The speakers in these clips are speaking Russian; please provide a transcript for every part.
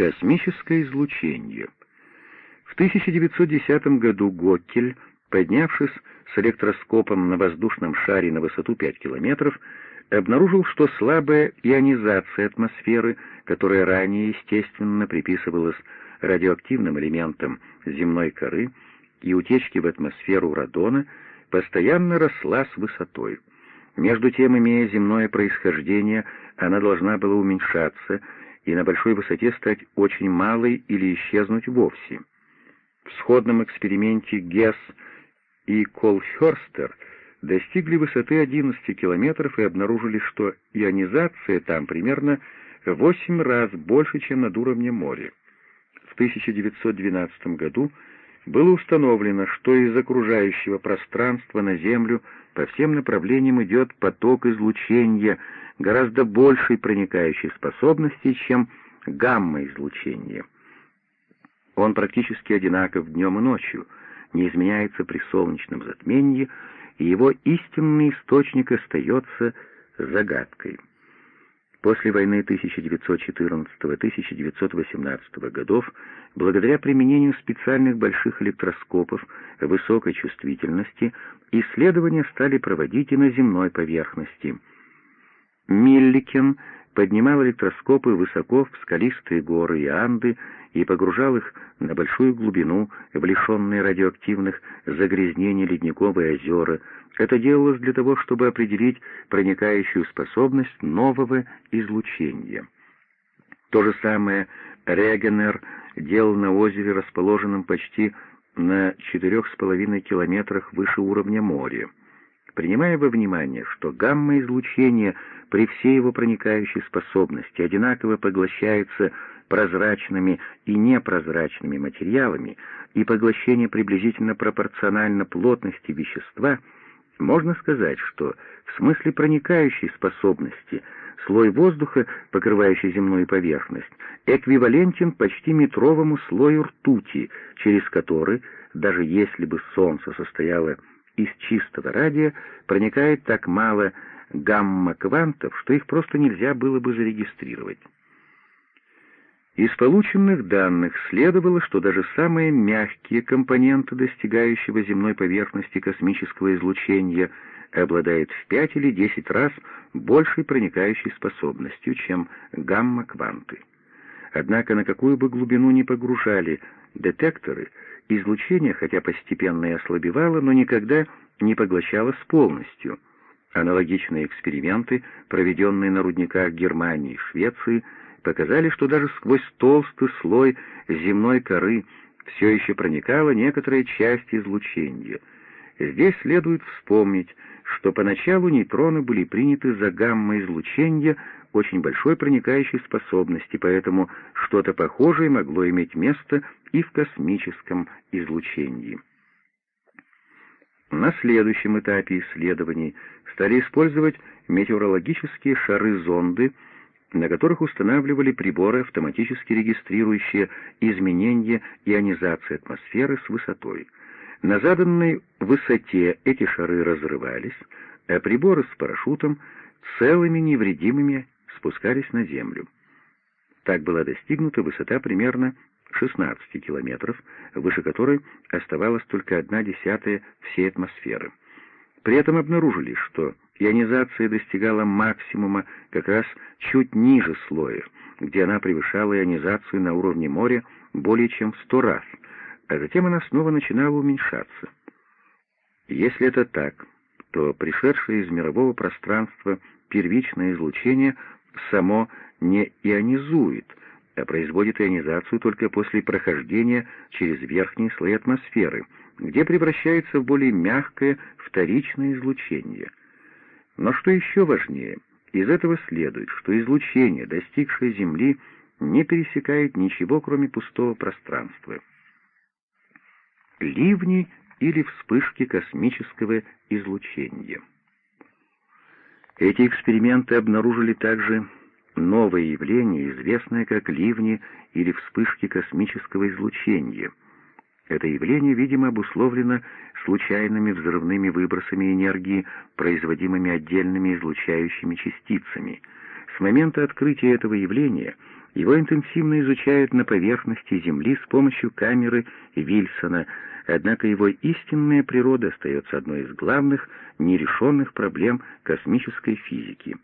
Космическое излучение. В 1910 году Гоккель, поднявшись с электроскопом на воздушном шаре на высоту 5 километров, обнаружил, что слабая ионизация атмосферы, которая ранее, естественно, приписывалась радиоактивным элементам земной коры и утечки в атмосферу радона, постоянно росла с высотой. Между тем, имея земное происхождение, она должна была уменьшаться и на большой высоте стать очень малой или исчезнуть вовсе. В сходном эксперименте Гесс и Колхерстер достигли высоты 11 километров и обнаружили, что ионизация там примерно в 8 раз больше, чем над уровнем моря. В 1912 году было установлено, что из окружающего пространства на Землю по всем направлениям идет поток излучения гораздо большей проникающей способности, чем гамма-излучение. Он практически одинаков днем и ночью, не изменяется при солнечном затмении, и его истинный источник остается загадкой. После войны 1914-1918 годов, благодаря применению специальных больших электроскопов высокой чувствительности, исследования стали проводить и на земной поверхности. Милликен поднимал электроскопы высоко в скалистые горы и Анды и погружал их на большую глубину в лишенные радиоактивных загрязнений ледниковые озера. Это делалось для того, чтобы определить проникающую способность нового излучения. То же самое Регенер делал на озере, расположенном почти на четырех с половиной километрах выше уровня моря. Принимая во внимание, что гамма-излучение при всей его проникающей способности одинаково поглощается прозрачными и непрозрачными материалами, и поглощение приблизительно пропорционально плотности вещества, можно сказать, что в смысле проникающей способности слой воздуха, покрывающий земную поверхность, эквивалентен почти метровому слою ртути, через который, даже если бы Солнце состояло чистого радия, проникает так мало гамма-квантов, что их просто нельзя было бы зарегистрировать. Из полученных данных следовало, что даже самые мягкие компоненты достигающего земной поверхности космического излучения обладают в 5 или 10 раз большей проникающей способностью, чем гамма-кванты. Однако на какую бы глубину ни погружали детекторы, излучение, хотя постепенно и ослабевало, но никогда не поглощалось полностью. Аналогичные эксперименты, проведенные на рудниках Германии и Швеции, показали, что даже сквозь толстый слой земной коры все еще проникала некоторая часть излучения. Здесь следует вспомнить, что поначалу нейтроны были приняты за гамма-излучение очень большой проникающей способности, поэтому что-то похожее могло иметь место и в космическом излучении. На следующем этапе исследований стали использовать метеорологические шары-зонды, на которых устанавливали приборы, автоматически регистрирующие изменения ионизации атмосферы с высотой. На заданной высоте эти шары разрывались, а приборы с парашютом целыми невредимыми спускались на Землю. Так была достигнута высота примерно 16 километров, выше которой оставалась только одна десятая всей атмосферы. При этом обнаружили, что ионизация достигала максимума как раз чуть ниже слоя, где она превышала ионизацию на уровне моря более чем в сто раз, а затем она снова начинала уменьшаться. Если это так, то пришедшее из мирового пространства первичное излучение само не ионизует, а производит ионизацию только после прохождения через верхние слои атмосферы, где превращается в более мягкое вторичное излучение. Но что еще важнее, из этого следует, что излучение, достигшее Земли, не пересекает ничего, кроме пустого пространства. Ливни или вспышки космического излучения. Эти эксперименты обнаружили также новое явление, известное как ливни или вспышки космического излучения. Это явление, видимо, обусловлено случайными взрывными выбросами энергии, производимыми отдельными излучающими частицами. С момента открытия этого явления Его интенсивно изучают на поверхности Земли с помощью камеры Вильсона, однако его истинная природа остается одной из главных нерешенных проблем космической физики.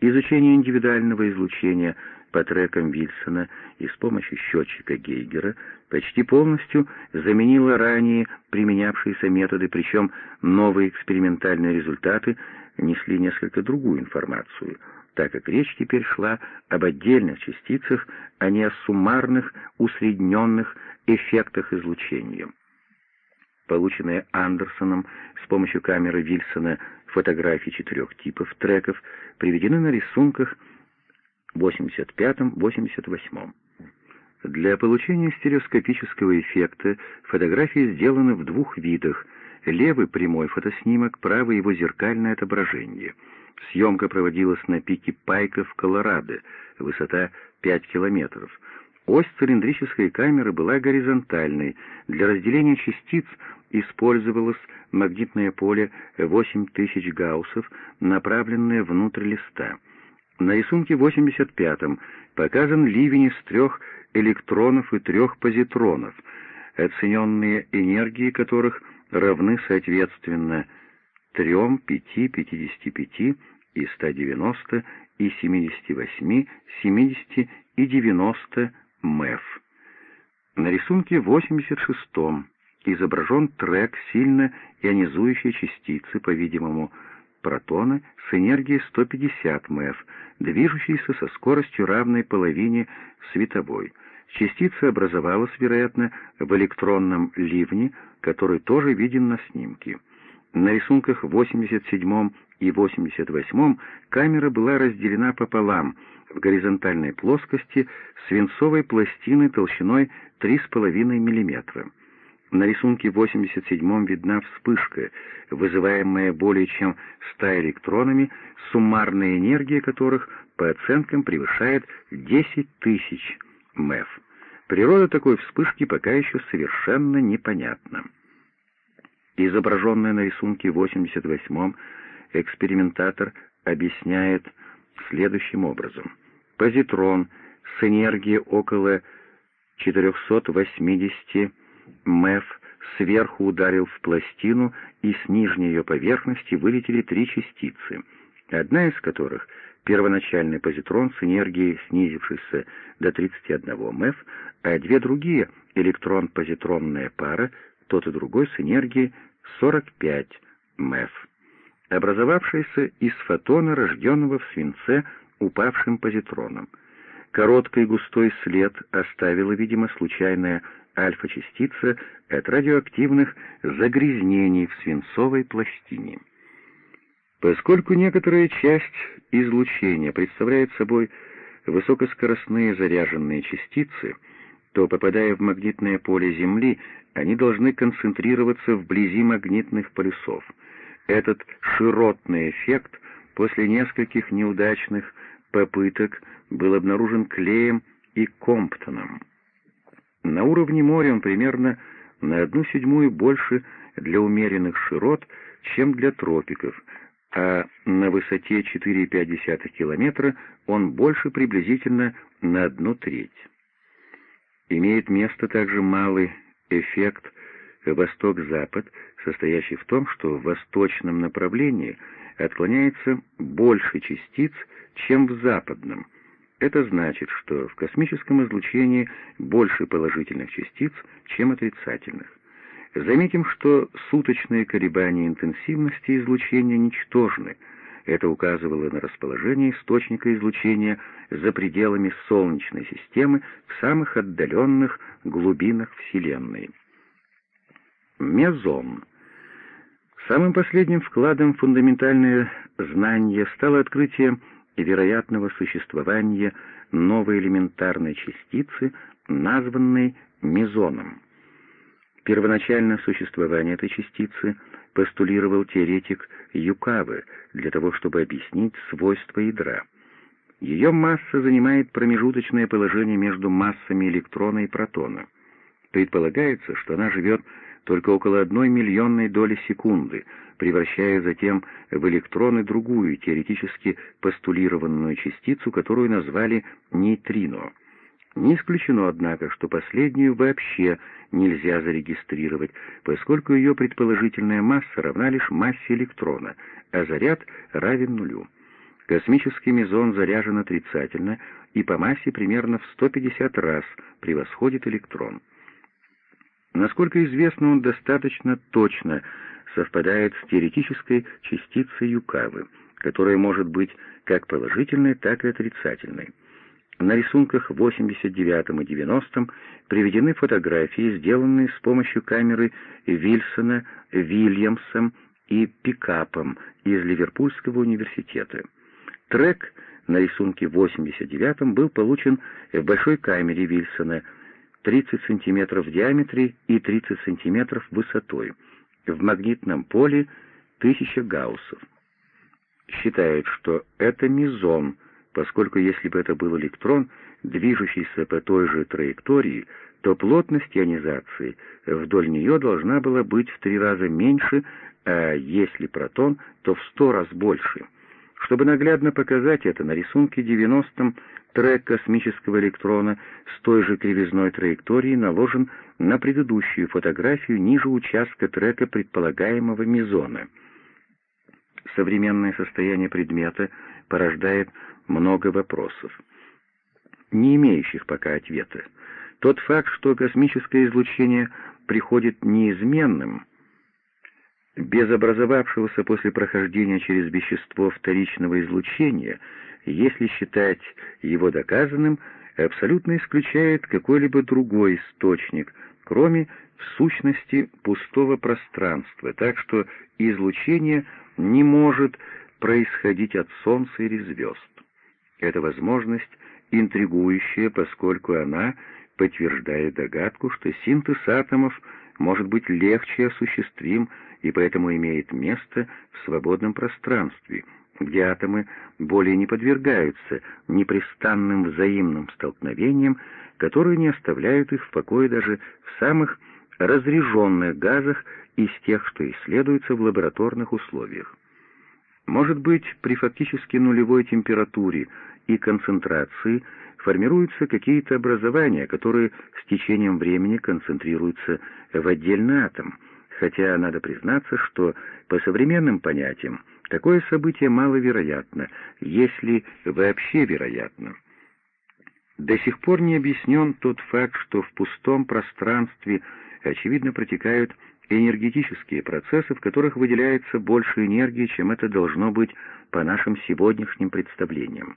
Изучение индивидуального излучения по трекам Вильсона и с помощью счетчика Гейгера почти полностью заменило ранее применявшиеся методы, причем новые экспериментальные результаты несли несколько другую информацию — так как речь теперь шла об отдельных частицах, а не о суммарных, усредненных эффектах излучения. Полученные Андерсоном с помощью камеры Вильсона фотографии четырех типов треков приведены на рисунках 85-88. Для получения стереоскопического эффекта фотографии сделаны в двух видах. Левый прямой фотоснимок, правый его зеркальное отображение — Съемка проводилась на пике Пайка в Колорадо, высота 5 километров. Ось цилиндрической камеры была горизонтальной. Для разделения частиц использовалось магнитное поле 8000 гауссов, направленное внутрь листа. На рисунке 85-м показан ливень из трех электронов и трех позитронов, оцененные энергии которых равны соответственно 3, 5, 55 и 190 и 78, 70 и 90 МЭФ. На рисунке 86 изображен трек сильно ионизующей частицы, по-видимому, протона с энергией 150 МЭФ, движущейся со скоростью равной половине световой. Частица образовалась, вероятно, в электронном ливне, который тоже виден на снимке. На рисунках 87 и 88 камера была разделена пополам в горизонтальной плоскости свинцовой пластины толщиной 3,5 мм. На рисунке 87 видна вспышка, вызываемая более чем 100 электронами, суммарная энергия которых по оценкам превышает 10 тысяч МЭФ. Природа такой вспышки пока еще совершенно непонятна. Изображенное на рисунке 88-м экспериментатор объясняет следующим образом. Позитрон с энергией около 480 МЭФ сверху ударил в пластину, и с нижней ее поверхности вылетели три частицы, одна из которых — первоначальный позитрон с энергией, снизившейся до 31 МЭФ, а две другие — электрон-позитронная пара, тот и другой с энергией 45 МЭФ, образовавшаяся из фотона, рожденного в свинце упавшим позитроном. Короткий густой след оставила, видимо, случайная альфа-частица от радиоактивных загрязнений в свинцовой пластине. Поскольку некоторая часть излучения представляет собой высокоскоростные заряженные частицы, то, попадая в магнитное поле Земли, они должны концентрироваться вблизи магнитных полюсов. Этот широтный эффект после нескольких неудачных попыток был обнаружен Клеем и Комптоном. На уровне моря он примерно на одну седьмую больше для умеренных широт, чем для тропиков, а на высоте 4,5 километра он больше приблизительно на одну треть. Имеет место также малый эффект восток-запад, состоящий в том, что в восточном направлении отклоняется больше частиц, чем в западном. Это значит, что в космическом излучении больше положительных частиц, чем отрицательных. Заметим, что суточные колебания интенсивности излучения ничтожны – это указывало на расположение источника излучения за пределами Солнечной системы в самых отдаленных глубинах Вселенной. Мезон. Самым последним вкладом в фундаментальное знание стало открытие вероятного существования новой элементарной частицы, названной мезоном. Первоначальное существование этой частицы постулировал теоретик Юкавы для того, чтобы объяснить свойства ядра. Ее масса занимает промежуточное положение между массами электрона и протона. Предполагается, что она живет только около одной миллионной доли секунды, превращая затем в электроны другую, теоретически постулированную частицу, которую назвали нейтрино — Не исключено, однако, что последнюю вообще нельзя зарегистрировать, поскольку ее предположительная масса равна лишь массе электрона, а заряд равен нулю. Космический мезон заряжен отрицательно и по массе примерно в 150 раз превосходит электрон. Насколько известно, он достаточно точно совпадает с теоретической частицей Юкавы, которая может быть как положительной, так и отрицательной. На рисунках 89 и 90 приведены фотографии, сделанные с помощью камеры Вильсона, Вильямсом и Пикапом из Ливерпульского университета. Трек на рисунке 89 был получен в большой камере Вильсона 30 см в диаметре и 30 см высотой, в магнитном поле 1000 гауссов. Считают, что это мезон, поскольку если бы это был электрон, движущийся по той же траектории, то плотность ионизации вдоль нее должна была быть в три раза меньше, а если протон, то в сто раз больше. Чтобы наглядно показать это, на рисунке 90-м трек космического электрона с той же кривизной траектории наложен на предыдущую фотографию ниже участка трека предполагаемого мезона. Современное состояние предмета порождает много вопросов, не имеющих пока ответа. Тот факт, что космическое излучение приходит неизменным, без образовавшегося после прохождения через вещество вторичного излучения, если считать его доказанным, абсолютно исключает какой-либо другой источник, кроме в сущности пустого пространства, так что излучение не может происходить от Солнца или звезд. Эта возможность интригующая, поскольку она подтверждает догадку, что синтез атомов может быть легче осуществим и поэтому имеет место в свободном пространстве, где атомы более не подвергаются непрестанным взаимным столкновениям, которые не оставляют их в покое даже в самых разреженных газах из тех, что исследуются в лабораторных условиях. Может быть, при фактически нулевой температуре и концентрации формируются какие-то образования, которые с течением времени концентрируются в отдельный атом, хотя надо признаться, что по современным понятиям такое событие маловероятно, если вообще вероятно. До сих пор не объяснен тот факт, что в пустом пространстве очевидно протекают энергетические процессы, в которых выделяется больше энергии, чем это должно быть по нашим сегодняшним представлениям.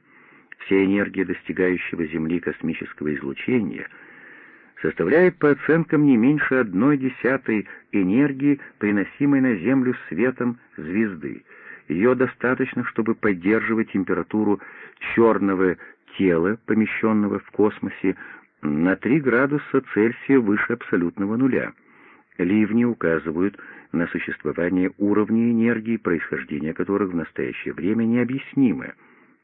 Вся энергия достигающего Земли космического излучения составляет по оценкам не меньше одной десятой энергии, приносимой на Землю светом звезды. Ее достаточно, чтобы поддерживать температуру черного тела, помещенного в космосе, на 3 градуса Цельсия выше абсолютного нуля. Ливни указывают на существование уровней энергии, происхождение которых в настоящее время необъяснимо,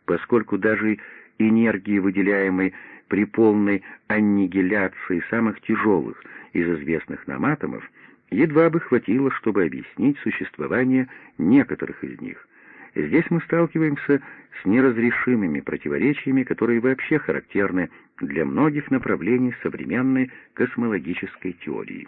поскольку даже энергии, выделяемой при полной аннигиляции самых тяжелых из известных нам атомов, едва бы хватило, чтобы объяснить существование некоторых из них. Здесь мы сталкиваемся с неразрешимыми противоречиями, которые вообще характерны для многих направлений современной космологической теории.